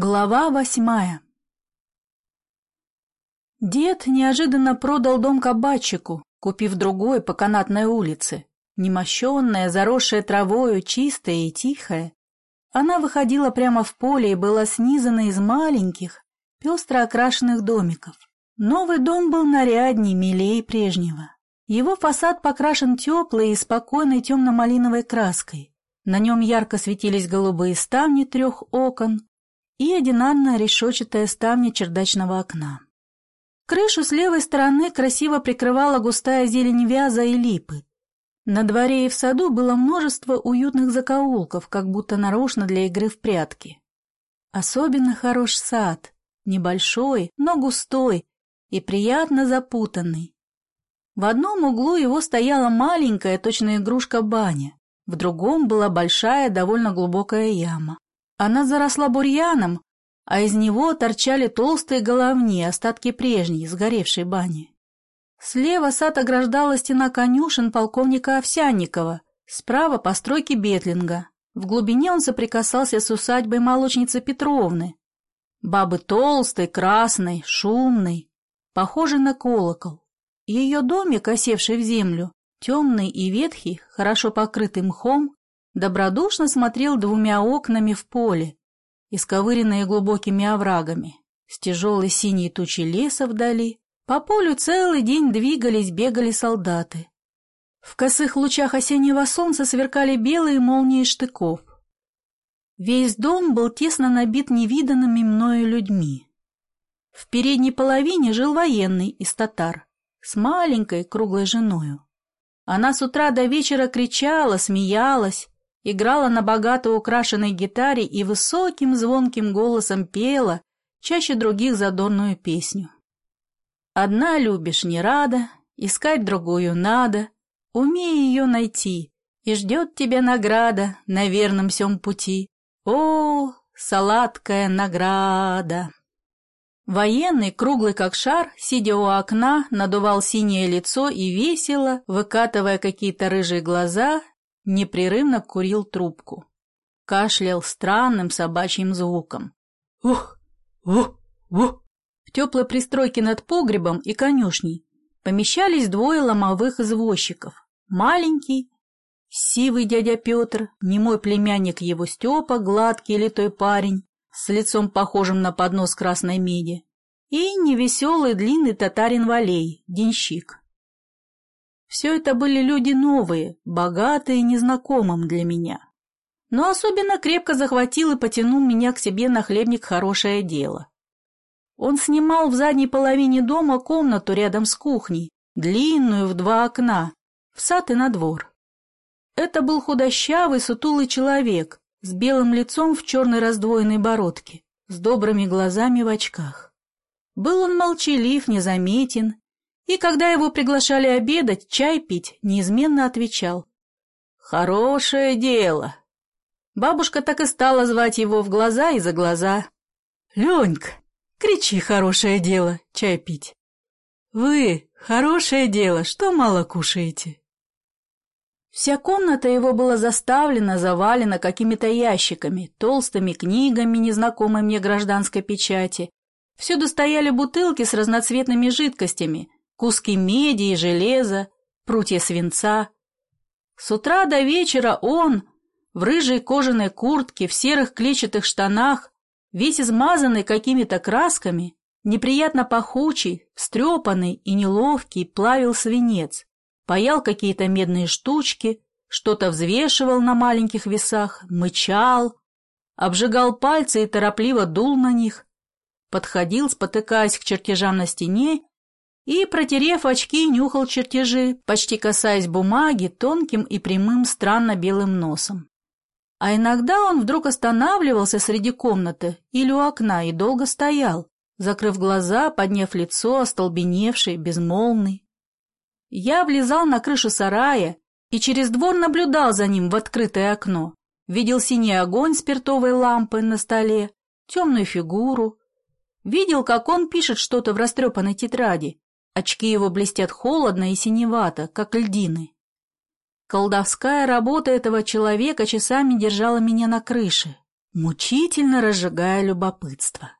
Глава восьмая Дед неожиданно продал дом кабачику, купив другой по канатной улице. Немощенная, заросшая травою, чистая и тихая. Она выходила прямо в поле и была снизана из маленьких, пестро окрашенных домиков. Новый дом был нарядней, милее прежнего. Его фасад покрашен теплой и спокойной темно-малиновой краской. На нем ярко светились голубые ставни трех окон и одинарная решетчатая ставня чердачного окна. Крышу с левой стороны красиво прикрывала густая зелень вяза и липы. На дворе и в саду было множество уютных закоулков, как будто нарочно для игры в прятки. Особенно хорош сад, небольшой, но густой и приятно запутанный. В одном углу его стояла маленькая, точно игрушка баня, в другом была большая, довольно глубокая яма. Она заросла бурьяном, а из него торчали толстые головни, остатки прежней, сгоревшей бани. Слева сад ограждала стена конюшен полковника Овсянникова, справа постройки Бетлинга. В глубине он соприкасался с усадьбой молочницы Петровны. Бабы толстой, красной, шумной, похожей на колокол. Ее домик, осевший в землю, темный и ветхий, хорошо покрытый мхом, добродушно смотрел двумя окнами в поле, исковыренное глубокими оврагами, с тяжелой синей тучей леса вдали. По полю целый день двигались, бегали солдаты. В косых лучах осеннего солнца сверкали белые молнии штыков. Весь дом был тесно набит невиданными мною людьми. В передней половине жил военный из татар с маленькой круглой женою. Она с утра до вечера кричала, смеялась, играла на богато украшенной гитаре и высоким звонким голосом пела, чаще других задорную песню. «Одна любишь не рада, искать другую надо, умей ее найти, и ждет тебя награда на верном всем пути. О, салаткая награда!» Военный, круглый как шар, сидя у окна, надувал синее лицо и весело, выкатывая какие-то рыжие глаза, непрерывно курил трубку. Кашлял странным собачьим звуком. «Ух! Ух! Ух!» В теплой пристройке над погребом и конюшней помещались двое ломовых извозчиков. Маленький, сивый дядя Петр, немой племянник его Степа, гладкий литой парень, с лицом похожим на поднос красной меди, и невеселый длинный татарин Валей, денщик. Все это были люди новые, богатые, незнакомым для меня. Но особенно крепко захватил и потянул меня к себе на хлебник хорошее дело. Он снимал в задней половине дома комнату рядом с кухней, длинную в два окна, в сад и на двор. Это был худощавый, сутулый человек с белым лицом в черной раздвоенной бородке, с добрыми глазами в очках. Был он молчалив, незаметен, и когда его приглашали обедать, чай пить, неизменно отвечал. «Хорошее дело!» Бабушка так и стала звать его в глаза и за глаза. «Ленька, кричи «хорошее дело» чай пить!» «Вы, хорошее дело, что мало кушаете?» Вся комната его была заставлена, завалена какими-то ящиками, толстыми книгами незнакомой мне гражданской печати. Всюду стояли бутылки с разноцветными жидкостями, куски меди и железа, прутья свинца. С утра до вечера он, в рыжей кожаной куртке, в серых клетчатых штанах, весь измазанный какими-то красками, неприятно пахучий, встрепанный и неловкий, плавил свинец, паял какие-то медные штучки, что-то взвешивал на маленьких весах, мычал, обжигал пальцы и торопливо дул на них, подходил, спотыкаясь к чертежам на стене и, протерев очки, нюхал чертежи, почти касаясь бумаги тонким и прямым странно белым носом. А иногда он вдруг останавливался среди комнаты или у окна и долго стоял, закрыв глаза, подняв лицо, остолбеневший, безмолвный. Я влезал на крышу сарая и через двор наблюдал за ним в открытое окно, видел синий огонь спиртовой лампы на столе, темную фигуру, видел, как он пишет что-то в растрепанной тетради, Очки его блестят холодно и синевато, как льдины. Колдовская работа этого человека часами держала меня на крыше. мучительно разжигая любопытство.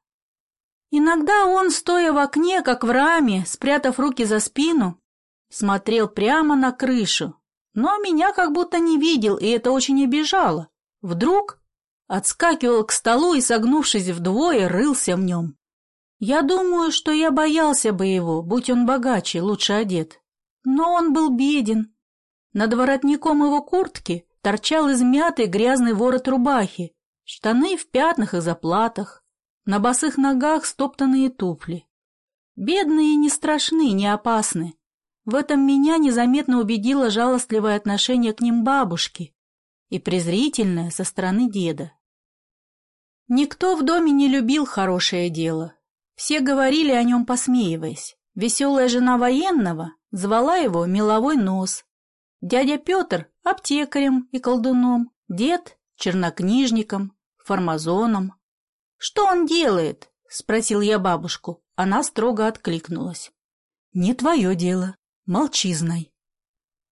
Иногда он, стоя в окне, как в раме, спрятав руки за спину, смотрел прямо на крышу, но меня как будто не видел, и это очень обижало. Вдруг отскакивал к столу и, согнувшись вдвое, рылся в нем. Я думаю, что я боялся бы его, будь он богаче, лучше одет. Но он был беден. Над воротником его куртки торчал измятый грязный ворот рубахи, штаны в пятнах и заплатах, на босых ногах стоптанные туфли. Бедные не страшны, не опасны. В этом меня незаметно убедило жалостливое отношение к ним бабушки и презрительное со стороны деда. Никто в доме не любил хорошее дело. Все говорили о нем, посмеиваясь. Веселая жена военного звала его «меловой нос». Дядя Петр — аптекарем и колдуном, дед — чернокнижником, фармазоном. «Что он делает?» — спросил я бабушку. Она строго откликнулась. «Не твое дело. Молчи, знай».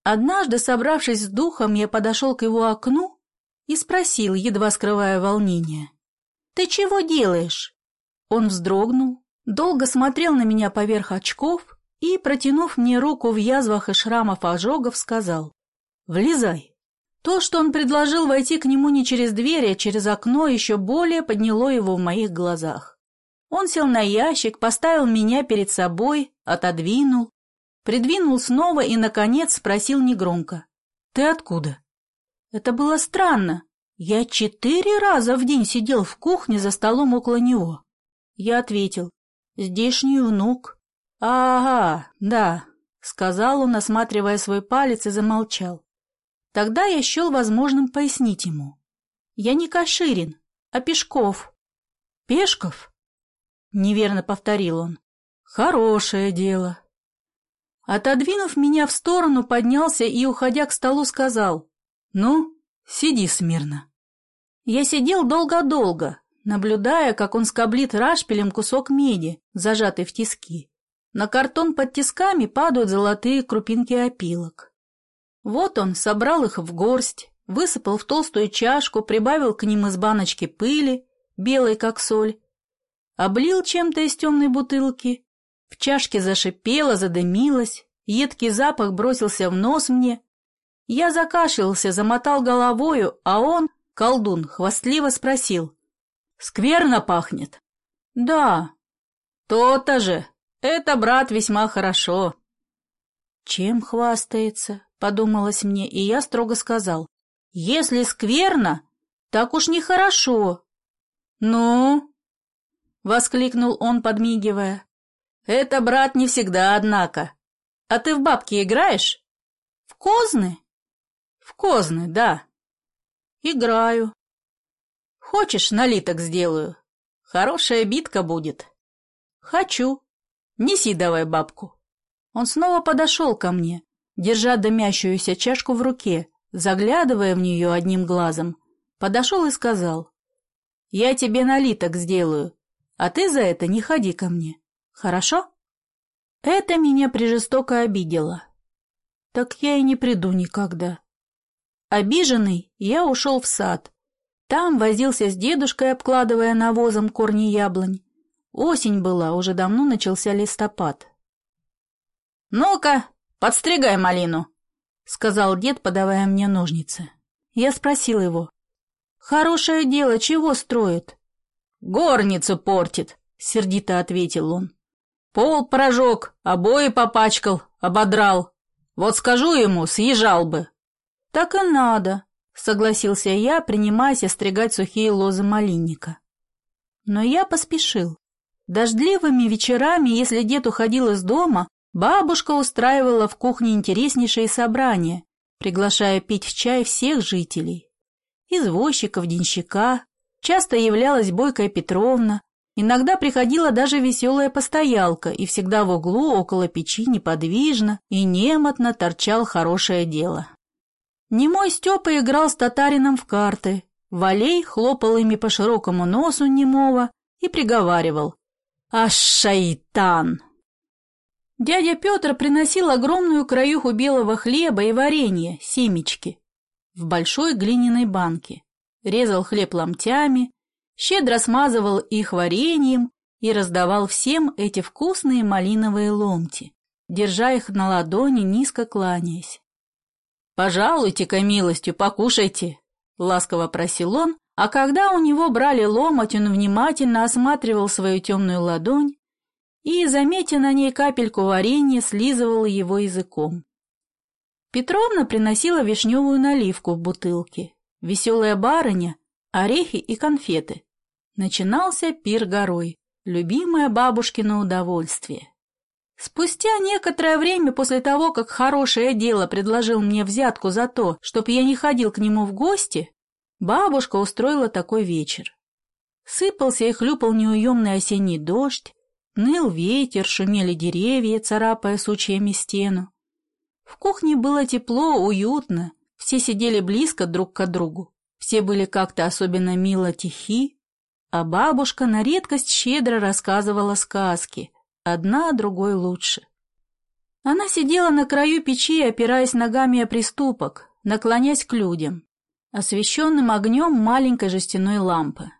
Однажды, собравшись с духом, я подошел к его окну и спросил, едва скрывая волнение. «Ты чего делаешь?» Он вздрогнул, долго смотрел на меня поверх очков и, протянув мне руку в язвах и шрамах ожогов, сказал «Влезай». То, что он предложил войти к нему не через дверь, а через окно, еще более подняло его в моих глазах. Он сел на ящик, поставил меня перед собой, отодвинул, придвинул снова и, наконец, спросил негромко. «Ты откуда?» Это было странно. Я четыре раза в день сидел в кухне за столом около него. Я ответил. «Здешний внук». «Ага, да», — сказал он, осматривая свой палец и замолчал. Тогда я счел возможным пояснить ему. Я не Каширин, а Пешков. Пешков? Неверно повторил он. Хорошее дело. Отодвинув меня в сторону, поднялся и, уходя к столу, сказал. Ну, сиди смирно. Я сидел долго-долго, наблюдая, как он скоблит рашпилем кусок меди, зажатый в тиски. На картон под тисками падают золотые крупинки опилок. Вот он собрал их в горсть, высыпал в толстую чашку, прибавил к ним из баночки пыли, белой как соль, облил чем-то из темной бутылки. В чашке зашипело, задымилось, едкий запах бросился в нос мне. Я закашлялся, замотал головою, а он, колдун, хвастливо спросил. «Скверно пахнет?» «Да». «То-то же. Это, брат, весьма хорошо». «Чем хвастается?» — подумалось мне, и я строго сказал. «Если скверно, так уж нехорошо». «Ну?» — воскликнул он, подмигивая. «Это, брат, не всегда, однако. А ты в бабки играешь?» «В козны?» «В козны, да». «Играю». «Хочешь, налиток сделаю? Хорошая битка будет». «Хочу. Неси давай бабку». Он снова подошел ко мне, держа дымящуюся чашку в руке, заглядывая в нее одним глазом, подошел и сказал, «Я тебе налиток сделаю, а ты за это не ходи ко мне, хорошо?» Это меня прижестоко обидело. Так я и не приду никогда. Обиженный, я ушел в сад. Там возился с дедушкой, обкладывая навозом корни яблонь. Осень была, уже давно начался листопад. «Ну-ка, «Подстригай малину», — сказал дед, подавая мне ножницы. Я спросил его. «Хорошее дело чего строит?» «Горницу портит», — сердито ответил он. «Пол прожег, обои попачкал, ободрал. Вот скажу ему, съезжал бы». «Так и надо», — согласился я, принимаясь остригать сухие лозы малинника. Но я поспешил. Дождливыми вечерами, если дед уходил из дома, Бабушка устраивала в кухне интереснейшие собрания, приглашая пить чай всех жителей. Извозчиков, денщика, часто являлась Бойкая Петровна, иногда приходила даже веселая постоялка, и всегда в углу около печи неподвижно и немотно торчал хорошее дело. Немой Степа играл с татарином в карты, Валей хлопал ими по широкому носу немого и приговаривал «Аш, шайтан!» Дядя Петр приносил огромную краюху белого хлеба и варенье, семечки, в большой глиняной банке. Резал хлеб ломтями, щедро смазывал их вареньем и раздавал всем эти вкусные малиновые ломти, держа их на ладони, низко кланяясь. «Пожалуйте-ка милостью, покушайте», — ласково просил он, а когда у него брали ломоть, он внимательно осматривал свою темную ладонь и, заметя на ней капельку варенья, слизывал его языком. Петровна приносила вишневую наливку в бутылке, веселая барыня, орехи и конфеты. Начинался пир горой, любимое бабушкино удовольствие. Спустя некоторое время после того, как хорошее дело предложил мне взятку за то, чтоб я не ходил к нему в гости, бабушка устроила такой вечер. Сыпался и хлюпал неуемный осенний дождь, ныл ветер, шумели деревья, царапая сучьями стену. В кухне было тепло, уютно, все сидели близко друг к другу, все были как-то особенно мило тихи, а бабушка на редкость щедро рассказывала сказки, одна другой лучше. Она сидела на краю печи, опираясь ногами о приступок, наклонясь к людям, освещенным огнем маленькой жестяной лампы.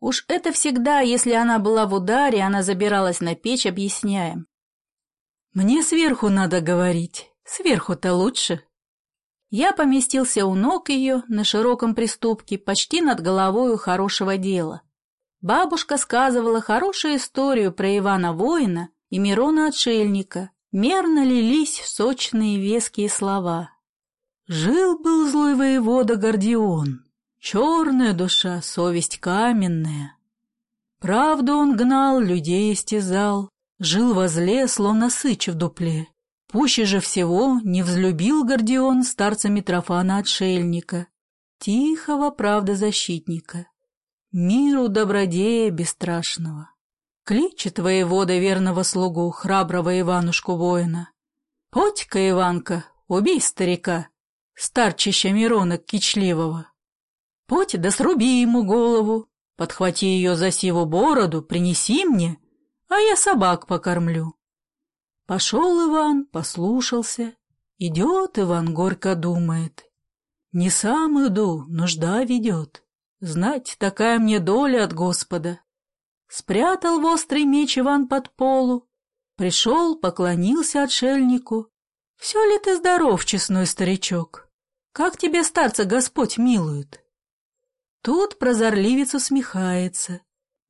Уж это всегда, если она была в ударе, она забиралась на печь, объясняя. «Мне сверху надо говорить, сверху-то лучше». Я поместился у ног ее на широком приступке, почти над головой у хорошего дела. Бабушка сказывала хорошую историю про Ивана Воина и Мирона Отшельника. Мерно лились сочные веские слова. Жил-был злой воевода Гордион, черная душа, совесть каменная. Правду он гнал, людей истязал, жил возле, словно сыч в дупле. Пуще же всего не взлюбил Гордион старца Митрофана-отшельника, тихого правдозащитника, миру добродея бесстрашного. Кличет воевода верного слугу, храброго Иванушку-воина. «Поть-ка, Иванка, убей старика, старчища Мирона кичливого. Поть да сруби ему голову, подхвати ее за сиву бороду, принеси мне, а я собак покормлю». Пошел Иван, послушался. Идет Иван, горько думает. Не сам иду, нужда ведет. Знать, такая мне доля от Господа. Спрятал в острый меч Иван под полу. Пришел, поклонился отшельнику. Все ли ты здоров, честной старичок? Как тебе, старца, Господь милует? Тут прозорливец усмехается.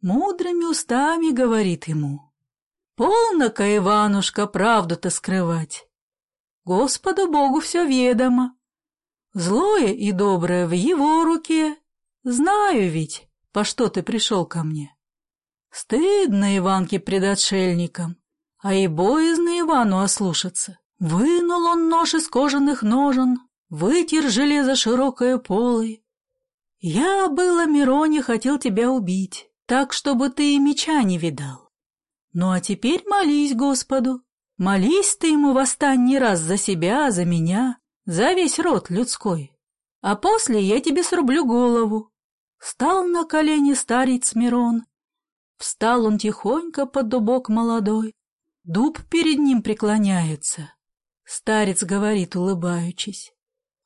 Мудрыми устами говорит ему. Полно-ка, Иванушка, правду-то скрывать. Господу Богу все ведомо. Злое и доброе в его руке. Знаю ведь, по что ты пришел ко мне. Стыдно Иванке пред отшельником, а и боязно Ивану ослушаться. Вынул он нож из кожаных ножен, вытер железо широкое полой. Я, было, Мироне, хотел тебя убить, так, чтобы ты и меча не видал. Ну а теперь молись Господу. Молись ты ему восстань не раз за себя, за меня, за весь род людской. А после я тебе срублю голову. Встал на колени старец Мирон. Встал он тихонько под дубок молодой. Дуб перед ним преклоняется. Старец говорит, улыбаючись.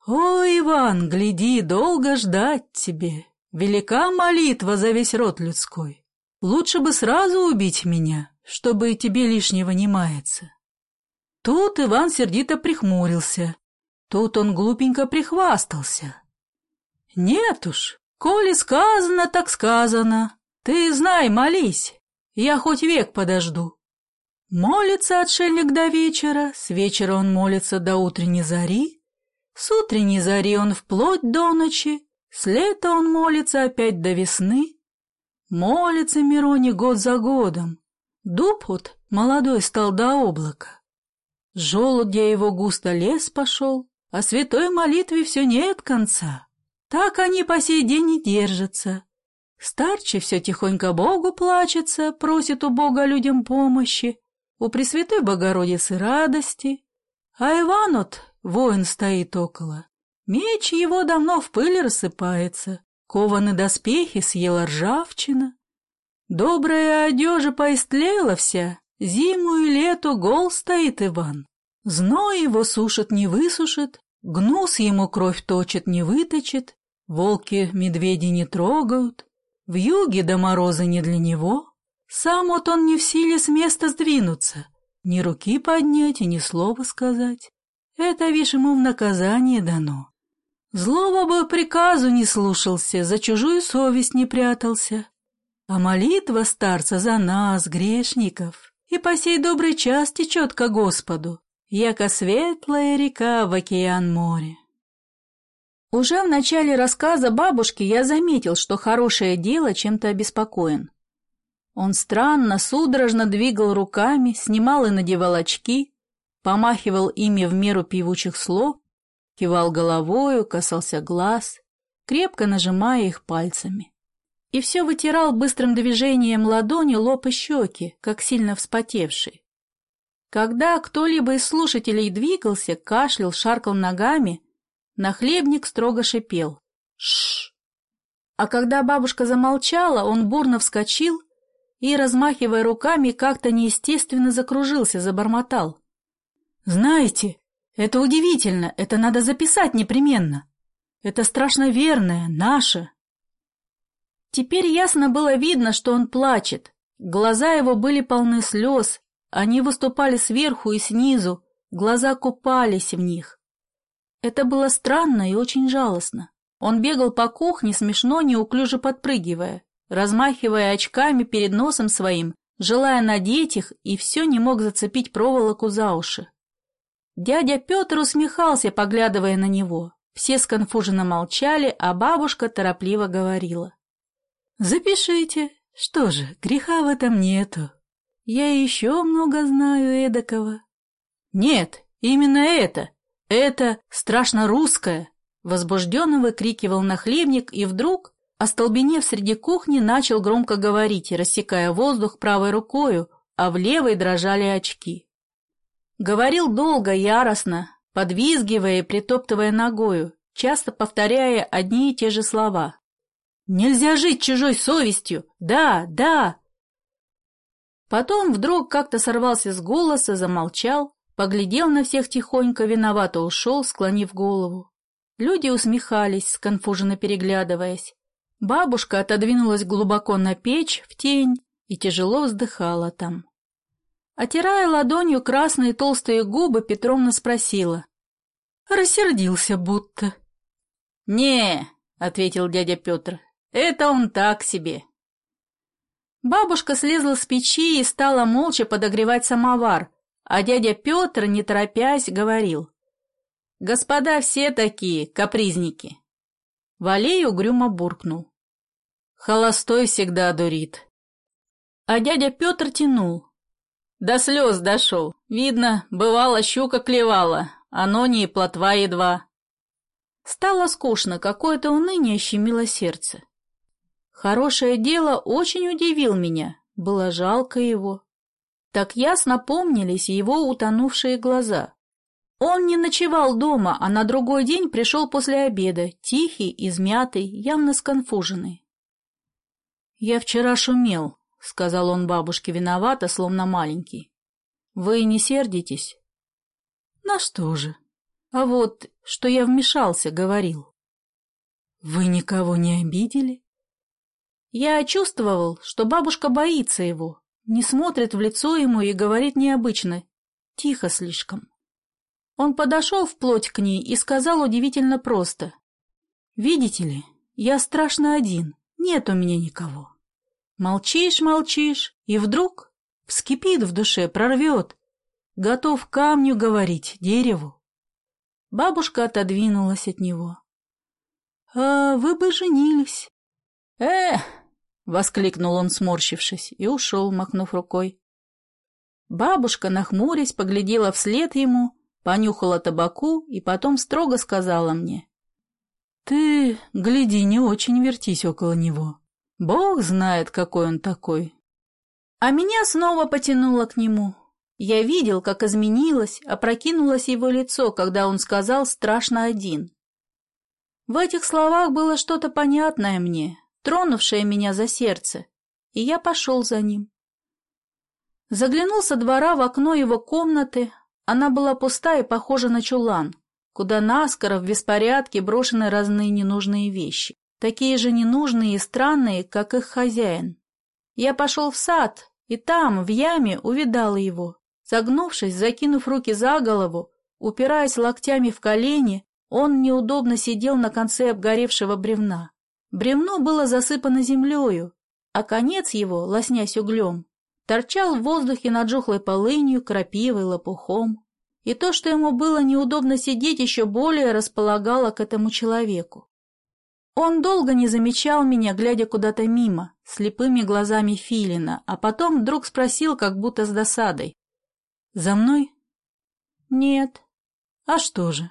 «О, Иван, гляди, долго ждать тебе. Велика молитва за весь род людской. Лучше бы сразу убить меня, чтобы тебе лишнего не маяться. Тут Иван сердито прихмурился. Тут он глупенько прихвастался. Нет уж, коли сказано, так сказано. Ты знай, молись, я хоть век подожду. Молится отшельник до вечера, с вечера он молится до утренней зари, с утренней зари он вплоть до ночи, с лета он молится опять до весны. Молится Мироне год за годом, Дуб вот молодой стал до облака. Желудя его густо лес пошел, а святой молитве все нет конца. Так они по сей день не держатся. Старче все тихонько Богу плачется, просит у Бога людям помощи, у Пресвятой Богородицы радости. А Иван вот, воин стоит около. Меч его давно в пыль рассыпается, кованы доспехи съела ржавчина. Добрая одежа поистлела вся, зиму и лету гол стоит Иван. Зной его сушит, не высушит, гнус ему кровь точит, не выточит, волки медведи не трогают. В юге до мороза не для него. Сам вот он не в силе с места сдвинуться, ни руки поднять и ни слова сказать. Это, вишь, ему в наказание дано. Злого бы приказу не слушался, за чужую совесть не прятался. А молитва старца за нас, грешников, и по сей добрый час течет ко Господу, яко светлая река в океан море. Уже в начале рассказа бабушки я заметил, что хорошее дело чем-то обеспокоен. Он странно, судорожно двигал руками, снимал и надевал очки, помахивал ими в меру певучих слов, кивал головою, касался глаз, крепко нажимая их пальцами. И все вытирал быстрым движением ладони лоб и щеки, как сильно вспотевший. Когда кто-либо из слушателей двигался, кашлял, шаркал ногами, Нахлебник строго шипел. Шш. А когда бабушка замолчала, он бурно вскочил и, размахивая руками, как-то неестественно закружился, забормотал. «Знаете, это удивительно, это надо записать непременно. Это страшно верное, наше». Теперь ясно было видно, что он плачет. Глаза его были полны слез, они выступали сверху и снизу, глаза купались в них. Это было странно и очень жалостно. Он бегал по кухне, смешно, неуклюже подпрыгивая, размахивая очками перед носом своим, желая надеть их, и все не мог зацепить проволоку за уши. Дядя Петр усмехался, поглядывая на него. Все сконфуженно молчали, а бабушка торопливо говорила. «Запишите. Что же, греха в этом нету. Я еще много знаю эдакого». «Нет, именно это!» «Это страшно русское!» — возбужденно выкрикивал нахлебник и вдруг, остолбенев среди кухни, начал громко говорить, рассекая воздух правой рукою, а в левой дрожали очки. Говорил долго, яростно, подвизгивая и притоптывая ногою, часто повторяя одни и те же слова. «Нельзя жить чужой совестью! Да, да!» Потом вдруг как-то сорвался с голоса, замолчал, Поглядел на всех тихонько, виновато ушел, склонив голову. Люди усмехались, сконфуженно переглядываясь. Бабушка отодвинулась глубоко на печь, в тень, и тяжело вздыхала там. Отирая ладонью красные толстые губы, Петровна спросила. Рассердился будто. «Не», — ответил дядя Петр, — «это он так себе». Бабушка слезла с печи и стала молча подогревать самовар, а дядя Петр, не торопясь, говорил. «Господа все такие, капризники!» Валей угрюмо буркнул. «Холостой всегда дурит». А дядя Петр тянул. До слез дошел. Видно, бывало, щука клевала, а нони и плотва едва. Стало скучно, какое-то уныние щемило сердце. Хорошее дело очень удивил меня, было жалко его. Так ясно помнились его утонувшие глаза. Он не ночевал дома, а на другой день пришел после обеда, тихий, измятый, явно сконфуженный. «Я вчера шумел», — сказал он бабушке виновато, словно маленький. «Вы не сердитесь?» «На что же? А вот, что я вмешался, говорил». «Вы никого не обидели?» Я чувствовал, что бабушка боится его, не смотрит в лицо ему и говорит необычно, тихо слишком. Он подошел вплоть к ней и сказал удивительно просто. «Видите ли, я страшно один, нет у меня никого». Молчишь, молчишь, и вдруг вскипит в душе, прорвет. Готов камню говорить, дереву. Бабушка отодвинулась от него. «А вы бы женились». «Эх, — воскликнул он, сморщившись, и ушел, махнув рукой. Бабушка, нахмурясь, поглядела вслед ему, понюхала табаку и потом строго сказала мне. — Ты, гляди, не очень вертись около него. Бог знает, какой он такой. А меня снова потянуло к нему. Я видел, как изменилось, опрокинулось его лицо, когда он сказал «страшно один». В этих словах было что-то понятное мне, тронувшее меня за сердце, и я пошел за ним. Заглянул со двора в окно его комнаты, она была пуста и похожа на чулан, куда наскоро в беспорядке брошены разные ненужные вещи. такие же ненужные и странные, как их хозяин. Я пошел в сад, и там, в яме, увидал его. Согнувшись, закинув руки за голову, упираясь локтями в колени, он неудобно сидел на конце обгоревшего бревна. Бревно было засыпано землею, а конец его, лоснясь углем, торчал в воздухе над жухлой полынью, крапивой, лопухом. И то, что ему было неудобно сидеть, еще более располагало к этому человеку. Он долго не замечал меня, глядя куда-то мимо, слепыми глазами филина, а потом вдруг спросил, как будто с досадой. «За мной?» «Нет». «А что же?»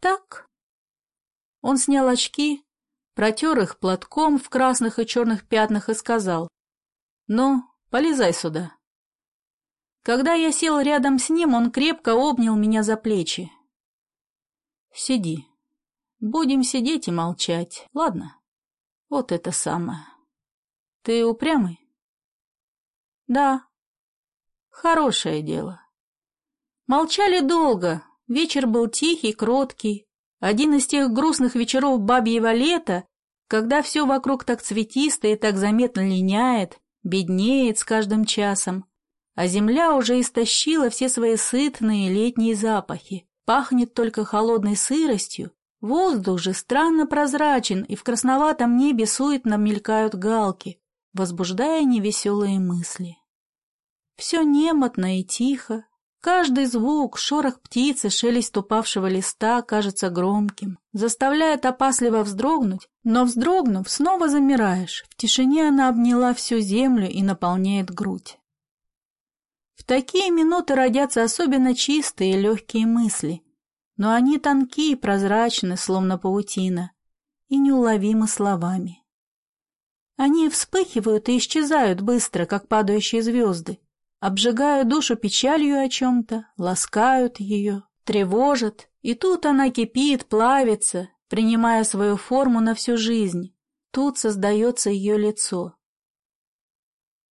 «Так». Он снял очки, протер их платком в красных и черных пятнах и сказал. «Ну, полезай сюда». Когда я сел рядом с ним, он крепко обнял меня за плечи. «Сиди. Будем сидеть и молчать, ладно? Вот это самое. Ты упрямый?» «Да». «Хорошее дело». Молчали долго, вечер был тихий, кроткий, один из тех грустных вечеров бабьего лета, когда все вокруг так цветисто и так заметно линяет, беднеет с каждым часом, а земля уже истощила все свои сытные летние запахи, пахнет только холодной сыростью, воздух же странно прозрачен, и в красноватом небе суетно мелькают галки, возбуждая невеселые мысли. Все немотно и тихо, Каждый звук, шорох птицы, шелест упавшего листа кажется громким, заставляет опасливо вздрогнуть, но вздрогнув, снова замираешь. В тишине она обняла всю землю и наполняет грудь. В такие минуты родятся особенно чистые и легкие мысли, но они тонкие и прозрачны, словно паутина, и неуловимы словами. Они вспыхивают и исчезают быстро, как падающие звезды, обжигают душу печалью о чем-то, ласкают ее, тревожат, и тут она кипит, плавится, принимая свою форму на всю жизнь. Тут создается ее лицо.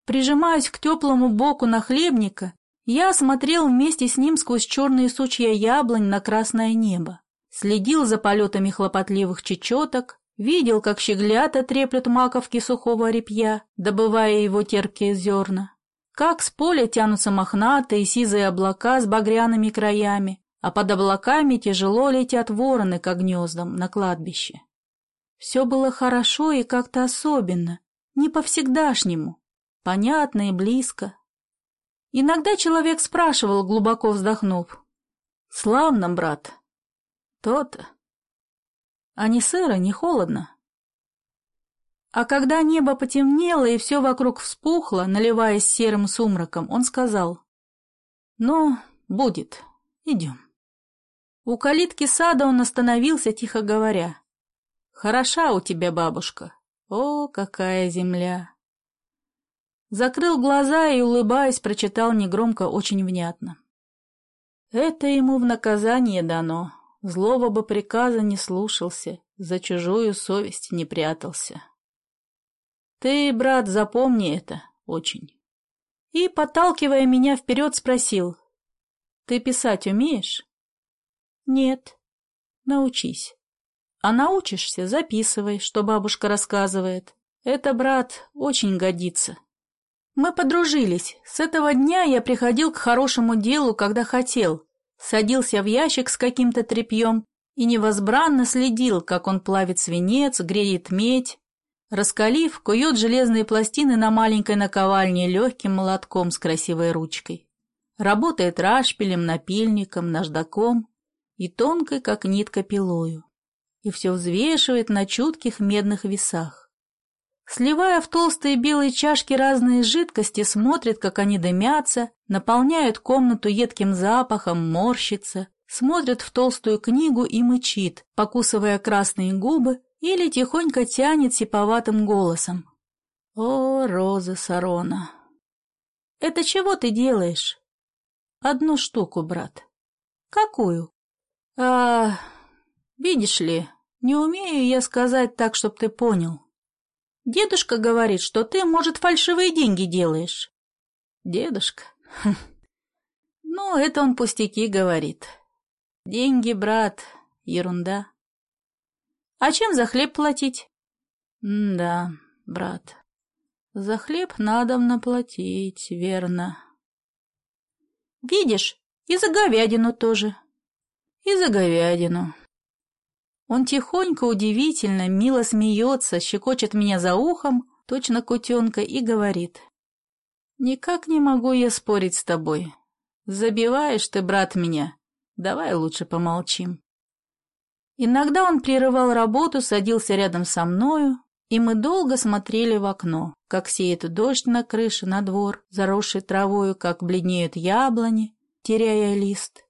Прижимаясь к теплому боку нахлебника, я смотрел вместе с ним сквозь черные сучья яблонь на красное небо, следил за полетами хлопотливых чечеток, видел, как щеглята треплют маковки сухого репья, добывая его терпкие зерна, как с поля тянутся мохнатые сизые облака с багряными краями, а под облаками тяжело летят вороны к гнездам на кладбище. Все было хорошо и как-то особенно, не по-всегдашнему, понятно и близко. Иногда человек спрашивал, глубоко вздохнув, «Славно, брат?» «То-то». А не сыро, не холодно. А когда небо потемнело и все вокруг вспухло, наливаясь серым сумраком, он сказал, «Ну, будет, идем». У калитки сада он остановился, тихо говоря, «Хороша у тебя бабушка, о, какая земля!» Закрыл глаза и, улыбаясь, прочитал негромко, очень внятно. Это ему в наказание дано, злого бы приказа не слушался, за чужую совесть не прятался. Ты, брат, запомни это очень. И, подталкивая меня вперед, спросил. Ты писать умеешь? Нет. Научись. А научишься, записывай, что бабушка рассказывает. Это, брат, очень годится. Мы подружились. С этого дня я приходил к хорошему делу, когда хотел. Садился в ящик с каким-то тряпьем и невозбранно следил, как он плавит свинец, греет медь, Раскалив, кует железные пластины на маленькой наковальне легким молотком с красивой ручкой. Работает рашпилем, напильником, наждаком и тонкой, как нитка, пилою. И все взвешивает на чутких медных весах. Сливая в толстые белые чашки разные жидкости, смотрит, как они дымятся, наполняют комнату едким запахом, морщится, смотрит в толстую книгу и мычит, покусывая красные губы или тихонько тянет сиповатым голосом. «О, Роза Сарона!» «Это чего ты делаешь?» «Одну штуку, брат». «Какую?» «А, видишь ли, не умею я сказать так, чтоб ты понял. Дедушка говорит, что ты, может, фальшивые деньги делаешь». «Дедушка?» хм. «Ну, это он пустяки говорит. Деньги, брат, ерунда». А чем за хлеб платить? «Да, брат, за хлеб надо наплатить, верно». «Видишь, и за говядину тоже». «И за говядину». Он тихонько, удивительно, мило смеется, щекочет меня за ухом, точно кутенка, и говорит. «Никак не могу я спорить с тобой. Забиваешь ты, брат, меня. Давай лучше помолчим». Иногда он прерывал работу, садился рядом со мною, и мы долго смотрели в окно, как сеет дождь на крыше, на двор, заросший травою, как бледнеют яблони, теряя лист.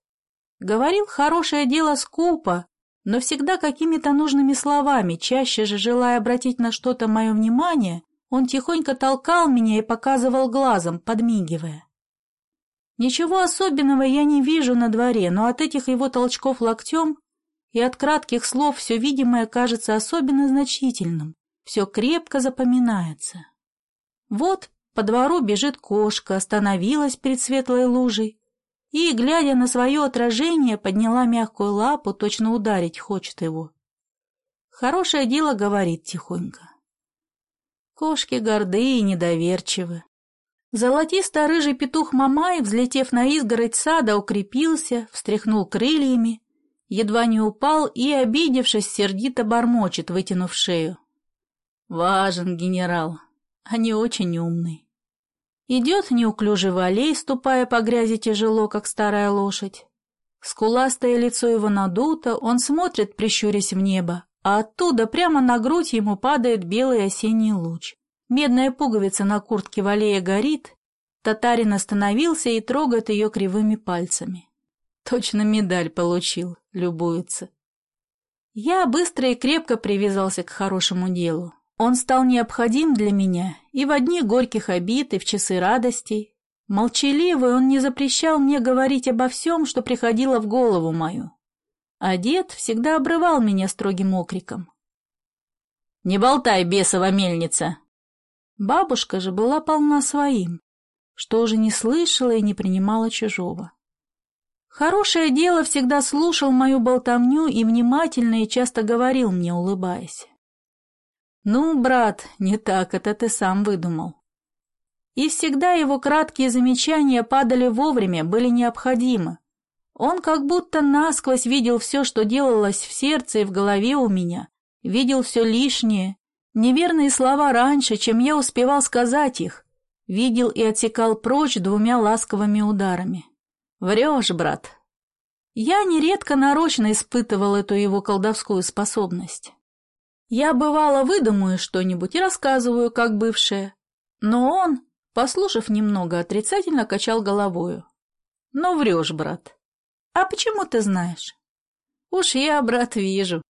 Говорил хорошее дело скупо, но всегда какими-то нужными словами, чаще же желая обратить на что-то мое внимание, он тихонько толкал меня и показывал глазом, подмигивая. Ничего особенного я не вижу на дворе, но от этих его толчков локтем и от кратких слов все видимое кажется особенно значительным, все крепко запоминается. Вот по двору бежит кошка, остановилась перед светлой лужей и, глядя на свое отражение, подняла мягкую лапу, точно ударить хочет его. Хорошее дело говорит тихонько. Кошки горды и недоверчивы. Золотисто-рыжий петух Мамай, взлетев на изгородь сада, укрепился, встряхнул крыльями едва не упал и, обидевшись, сердито бормочет, вытянув шею. Важен генерал, а не очень умный. Идет неуклюжий валей, ступая по грязи тяжело, как старая лошадь. Скуластое лицо его надуто, он смотрит, прищурясь в небо, а оттуда прямо на грудь ему падает белый осенний луч. Медная пуговица на куртке Валея горит, татарин остановился и трогает ее кривыми пальцами. Точно медаль получил, любуется. Я быстро и крепко привязался к хорошему делу. Он стал необходим для меня и в дни горьких обид, и в часы радостей. Молчаливый он не запрещал мне говорить обо всем, что приходило в голову мою. А дед всегда обрывал меня строгим окриком. «Не болтай, бесова мельница!» Бабушка же была полна своим, что же не слышала и не принимала чужого. Хорошее дело всегда слушал мою болтовню и внимательно и часто говорил мне, улыбаясь. «Ну, брат, не так это ты сам выдумал». И всегда его краткие замечания падали вовремя, были необходимы. Он как будто насквозь видел все, что делалось в сердце и в голове у меня, видел все лишнее, неверные слова раньше, чем я успевал сказать их, видел и отсекал прочь двумя ласковыми ударами. Врешь, брат. Я нередко нарочно испытывал эту его колдовскую способность. Я, бывало, выдумаю что-нибудь и рассказываю, как бывшее. Но он, послушав немного, отрицательно качал головою. Ну, врешь, брат. А почему ты знаешь? Уж я, брат, вижу.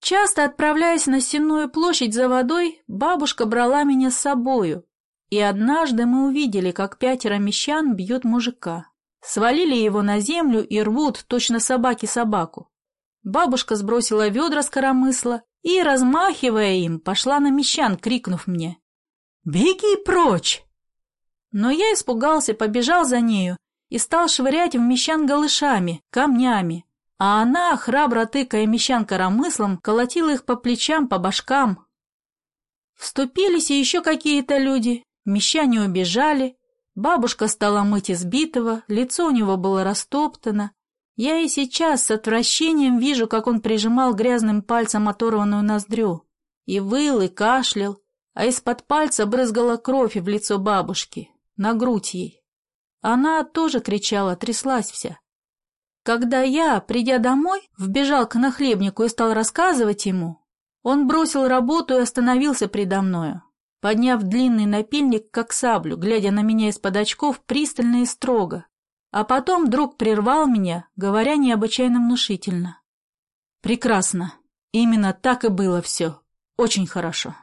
Часто отправляясь на Сенную площадь за водой, бабушка брала меня с собою, и однажды мы увидели, как пятеро мещан бьют мужика. Свалили его на землю и рвут, точно собаки собаку. Бабушка сбросила ведра с коромысла и, размахивая им, пошла на мещан, крикнув мне «Беги прочь!». Но я испугался, побежал за нею и стал швырять в мещан голышами, камнями, а она, храбро тыкая мещан коромыслом, колотила их по плечам, по башкам. Вступились и еще какие-то люди, мещане убежали, Бабушка стала мыть избитого, лицо у него было растоптано. Я и сейчас с отвращением вижу, как он прижимал грязным пальцем оторванную ноздрю. И выл, и кашлял, а из-под пальца брызгала кровь в лицо бабушки, на грудь ей. Она тоже кричала, тряслась вся. Когда я, придя домой, вбежал к нахлебнику и стал рассказывать ему, он бросил работу и остановился предо мною подняв длинный напильник, как саблю, глядя на меня из-под очков пристально и строго. А потом друг прервал меня, говоря необычайно внушительно. «Прекрасно. Именно так и было все. Очень хорошо».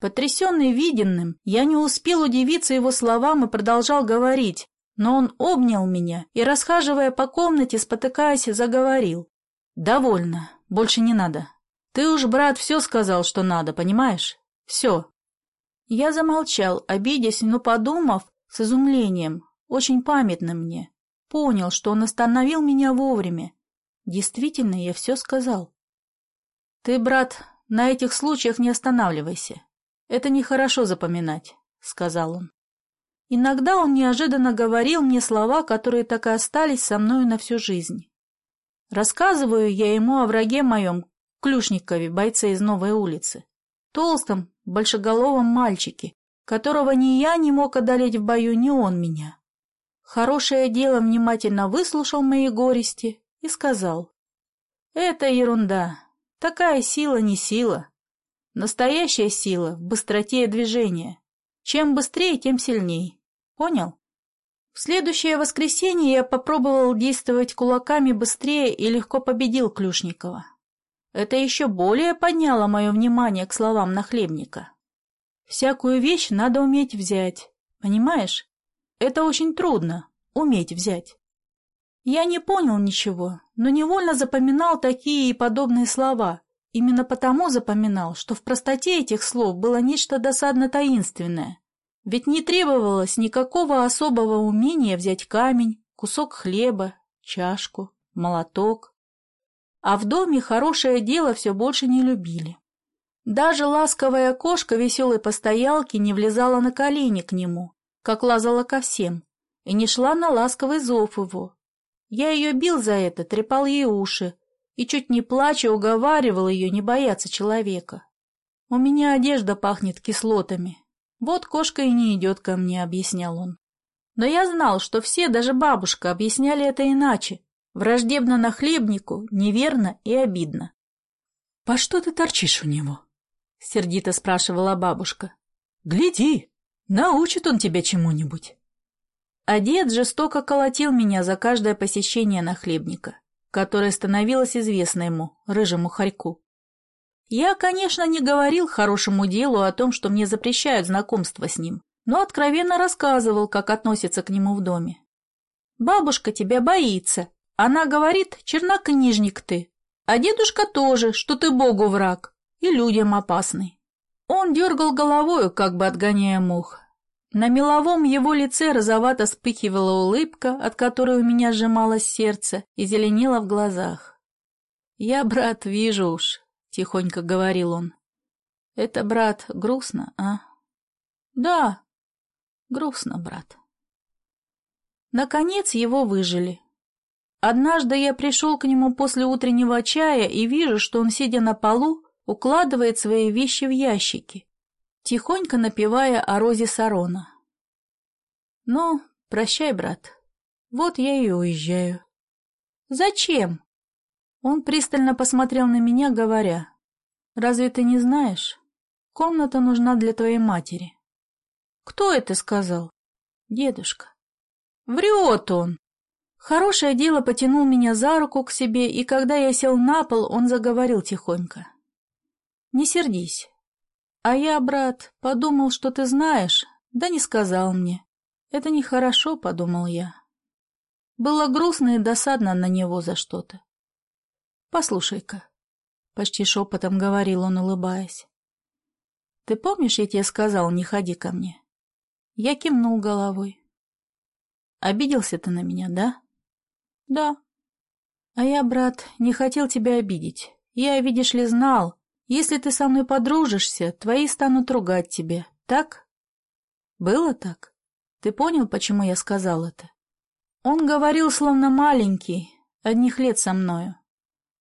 Потрясенный виденным, я не успел удивиться его словам и продолжал говорить, но он обнял меня и, расхаживая по комнате, спотыкаясь, заговорил. «Довольно. Больше не надо. Ты уж, брат, все сказал, что надо, понимаешь? Все. Я замолчал, обидясь, но подумав, с изумлением, очень памятно мне, понял, что он остановил меня вовремя. Действительно, я все сказал. Ты, брат, на этих случаях не останавливайся. Это нехорошо запоминать», — сказал он. Иногда он неожиданно говорил мне слова, которые так и остались со мною на всю жизнь. Рассказываю я ему о враге моем, Клюшникове, бойце из Новой улицы, толстом, большеголовом мальчике, которого ни я не мог одолеть в бою, ни он меня. Хорошее дело внимательно выслушал мои горести и сказал, «Это ерунда, такая сила не сила. Настоящая сила в быстроте движения. Чем быстрее, тем сильней. Понял?» В следующее воскресенье я попробовал действовать кулаками быстрее и легко победил Клюшникова. Это еще более подняло мое внимание к словам нахлебника. Всякую вещь надо уметь взять, понимаешь? Это очень трудно — уметь взять. Я не понял ничего, но невольно запоминал такие и подобные слова. Именно потому запоминал, что в простоте этих слов было нечто досадно таинственное. Ведь не требовалось никакого особого умения взять камень, кусок хлеба, чашку, молоток. А в доме хорошее дело все больше не любили. Даже ласковая кошка веселой постоялки не влезала на колени к нему, как лазала ко всем, и не шла на ласковый зов его. Я ее бил за это, трепал ей уши и, чуть не плача, уговаривал ее не бояться человека. У меня одежда пахнет кислотами. Вот кошка и не идет ко мне, объяснял он. Но я знал, что все, даже бабушка, объясняли это иначе, враждебно нахлебнику, неверно и обидно. — По что ты торчишь у него? — сердито спрашивала бабушка. — Гляди, научит он тебя чему-нибудь. А дед жестоко колотил меня за каждое посещение нахлебника, которое становилось известно ему, рыжему хорьку. Я, конечно, не говорил хорошему делу о том, что мне запрещают знакомство с ним, но откровенно рассказывал, как относятся к нему в доме. «Бабушка тебя боится. Она говорит, чернокнижник ты. А дедушка тоже, что ты Богу враг и людям опасный. Он дергал головою, как бы отгоняя мух. На меловом его лице розовато вспыхивала улыбка, от которой у меня сжималось сердце и зеленело в глазах. «Я, брат, вижу уж», — тихонько говорил он. «Это, брат, грустно, а?» «Да, грустно, брат». Наконец его выжили. Однажды я пришел к нему после утреннего чая и вижу, что он, сидя на полу, укладывает свои вещи в ящики, тихонько напевая о розе Сарона. «Ну, прощай, брат. Вот я и уезжаю». «Зачем?» Он пристально посмотрел на меня, говоря, «Разве ты не знаешь? Комната нужна для твоей матери». «Кто это сказал?» «Дедушка». «Врет он!» Хорошее дело потянул меня за руку к себе, и когда я сел на пол, он заговорил тихонько. Не сердись. А я, брат, подумал, что ты знаешь, да не сказал мне. Это нехорошо, подумал я. Было грустно и досадно на него за что-то. Послушай-ка, почти шепотом говорил он, улыбаясь. Ты помнишь, я тебе сказал, не ходи ко мне? Я кивнул головой. Обиделся ты на меня, да? Да. А я, брат, не хотел тебя обидеть. Я, видишь ли, знал, если ты со мной подружишься, твои станут ругать тебя, так? Было так? Ты понял, почему я сказал это? Он говорил, словно маленький, одних лет со мною.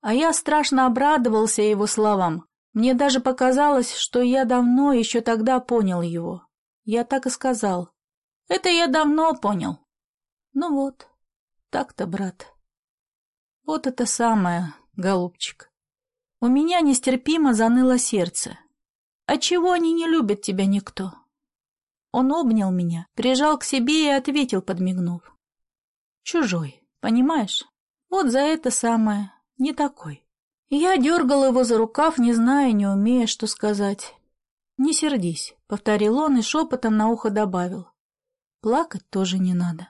А я страшно обрадовался его словам. Мне даже показалось, что я давно еще тогда понял его. Я так и сказал. Это я давно понял. Ну вот, так-то, брат. Вот это самое, голубчик. У меня нестерпимо заныло сердце. А чего они не любят тебя никто? Он обнял меня, прижал к себе и ответил, подмигнув. Чужой, понимаешь? Вот за это самое, не такой. Я дергал его за рукав, не зная, не умея, что сказать. «Не сердись», — повторил он и шепотом на ухо добавил. «Плакать тоже не надо».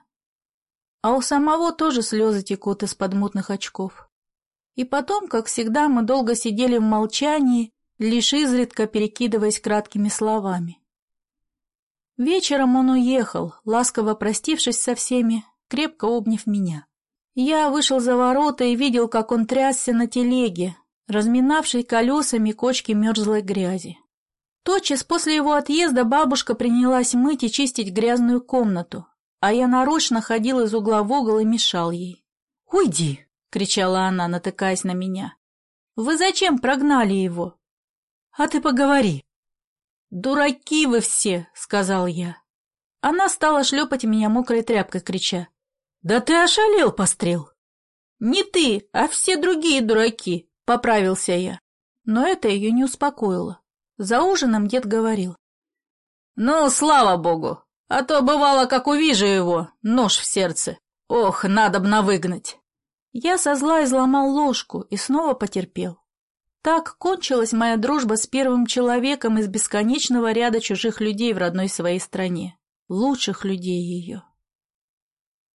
А у самого тоже слезы текут из-под мутных очков. И потом, как всегда, мы долго сидели в молчании, лишь изредка перекидываясь краткими словами. Вечером он уехал, ласково простившись со всеми, крепко обняв меня. Я вышел за ворота и видел, как он трясся на телеге, разминавший колесами кочки мерзлой грязи. Тотчас после его отъезда бабушка принялась мыть и чистить грязную комнату, а я нарочно ходил из угла в угол и мешал ей. «Уйди!» — кричала она, натыкаясь на меня. «Вы зачем прогнали его?» «А ты поговори!» «Дураки вы все!» — сказал я. Она стала шлепать меня мокрой тряпкой, крича. «Да ты ошалел, пострел!» «Не ты, а все другие дураки!» — поправился я. Но это ее не успокоило. За ужином дед говорил. «Ну, слава богу! А то бывало, как увижу его, нож в сердце. Ох, надо б навыгнать!» Я со зла изломал ложку и снова потерпел. Так кончилась моя дружба с первым человеком из бесконечного ряда чужих людей в родной своей стране, лучших людей ее.